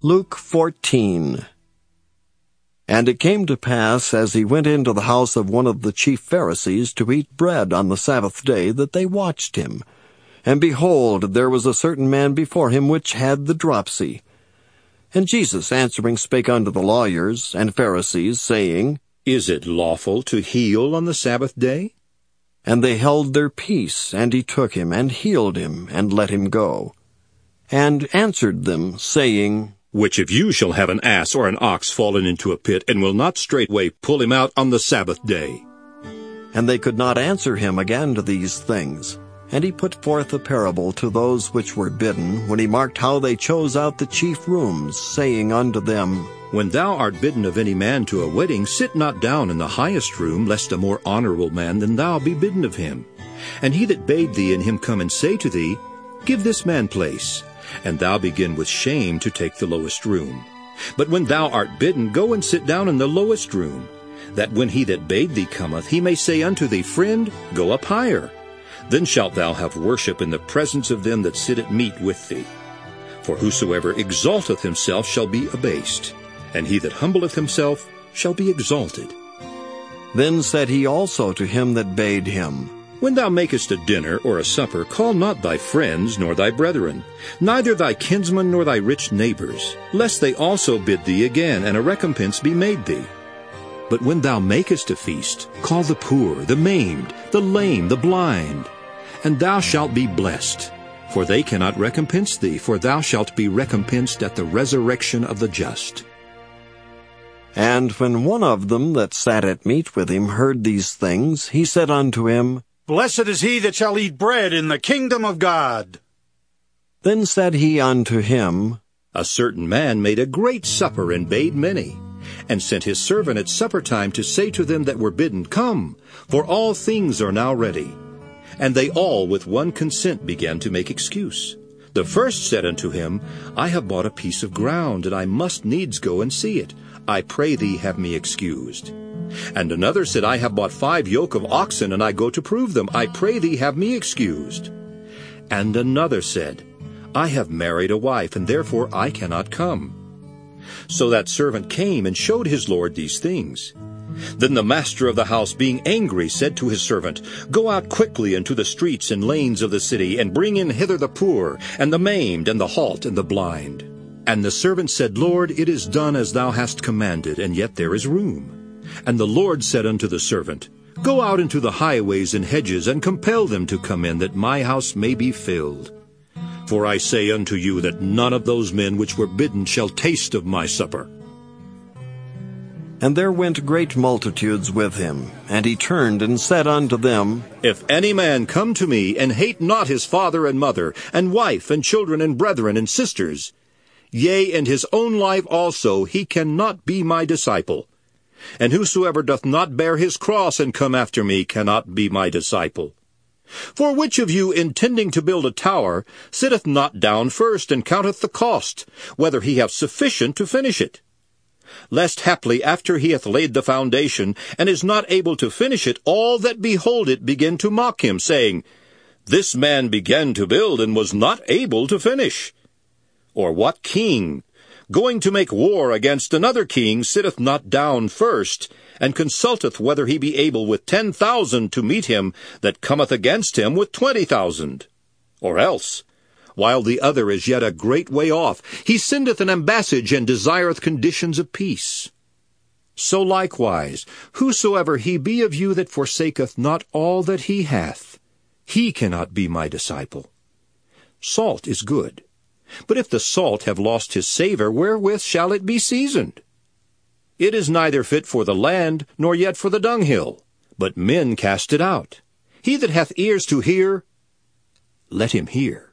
Luke 14 And it came to pass, as he went into the house of one of the chief Pharisees to eat bread on the Sabbath day, that they watched him. And behold, there was a certain man before him which had the dropsy. And Jesus answering spake unto the lawyers and Pharisees, saying, Is it lawful to heal on the Sabbath day? And they held their peace, and he took him, and healed him, and let him go. And answered them, saying, which of you shall have an ass or an ox fallen into a pit, and will not straightway pull him out on the Sabbath day? And they could not answer him again to these things. And he put forth a parable to those which were bidden, when he marked how they chose out the chief rooms, saying unto them, When thou art bidden of any man to a wedding, sit not down in the highest room, lest a more honorable man than thou be bidden of him. And he that bade thee and him come and say to thee, Give this man place, and thou begin with shame to take the lowest room. But when thou art bidden, go and sit down in the lowest room, that when he that bade thee cometh, he may say unto thee, Friend, go up higher. Then shalt thou have worship in the presence of them that sit at meat with thee. For whosoever exalteth himself shall be abased, and he that humbleth himself shall be exalted. Then said he also to him that bade him, when thou makest a dinner or a supper, call not thy friends nor thy brethren, neither thy kinsmen nor thy rich neighbors, lest they also bid thee again, and a recompense be made thee. But when thou makest a feast, call the poor, the maimed, the lame, the blind, and thou shalt be blessed. For they cannot recompense thee, for thou shalt be recompensed at the resurrection of the just. And when one of them that sat at meat with him heard these things, he said unto him, Blessed is he that shall eat bread in the kingdom of God. Then said he unto him, A certain man made a great supper and bade many, and sent his servant at supper time to say to them that were bidden, Come, for all things are now ready. And they all with one consent began to make excuse. The first said unto him, I have bought a piece of ground, and I must needs go and see it. I pray thee have me excused. And another said, I have bought five yoke of oxen, and I go to prove them. I pray thee have me excused. And another said, I have married a wife, and therefore I cannot come. So that servant came and showed his lord these things. Then the master of the house, being angry, said to his servant, Go out quickly into the streets and lanes of the city, and bring in hither the poor, and the maimed, and the halt, and the blind. And the servant said, Lord, it is done as thou hast commanded, and yet there is room. And the Lord said unto the servant, Go out into the highways and hedges, and compel them to come in, that my house may be filled. For I say unto you that none of those men which were bidden shall taste of my supper. And there went great multitudes with him. And he turned and said unto them, If any man come to me, and hate not his father and mother, and wife, and children, and brethren, and sisters, yea, and his own life also, he cannot be my disciple. And whosoever doth not bear his cross and come after me cannot be my disciple. For which of you, intending to build a tower, sitteth not down first and counteth the cost, whether he have sufficient to finish it? Lest haply after he hath laid the foundation, and is not able to finish it, all that behold it begin to mock him, saying, This man began to build and was not able to finish. Or what king, going to make war against another king, sitteth not down first, and consulteth whether he be able with ten thousand to meet him that cometh against him with twenty thousand? Or else, while the other is yet a great way off, he sendeth an ambassage and desireth conditions of peace. So likewise, whosoever he be of you that forsaketh not all that he hath, he cannot be my disciple. Salt is good. But if the salt have lost his savour, wherewith shall it be seasoned? It is neither fit for the land, nor yet for the dunghill, but men cast it out. He that hath ears to hear, let him hear.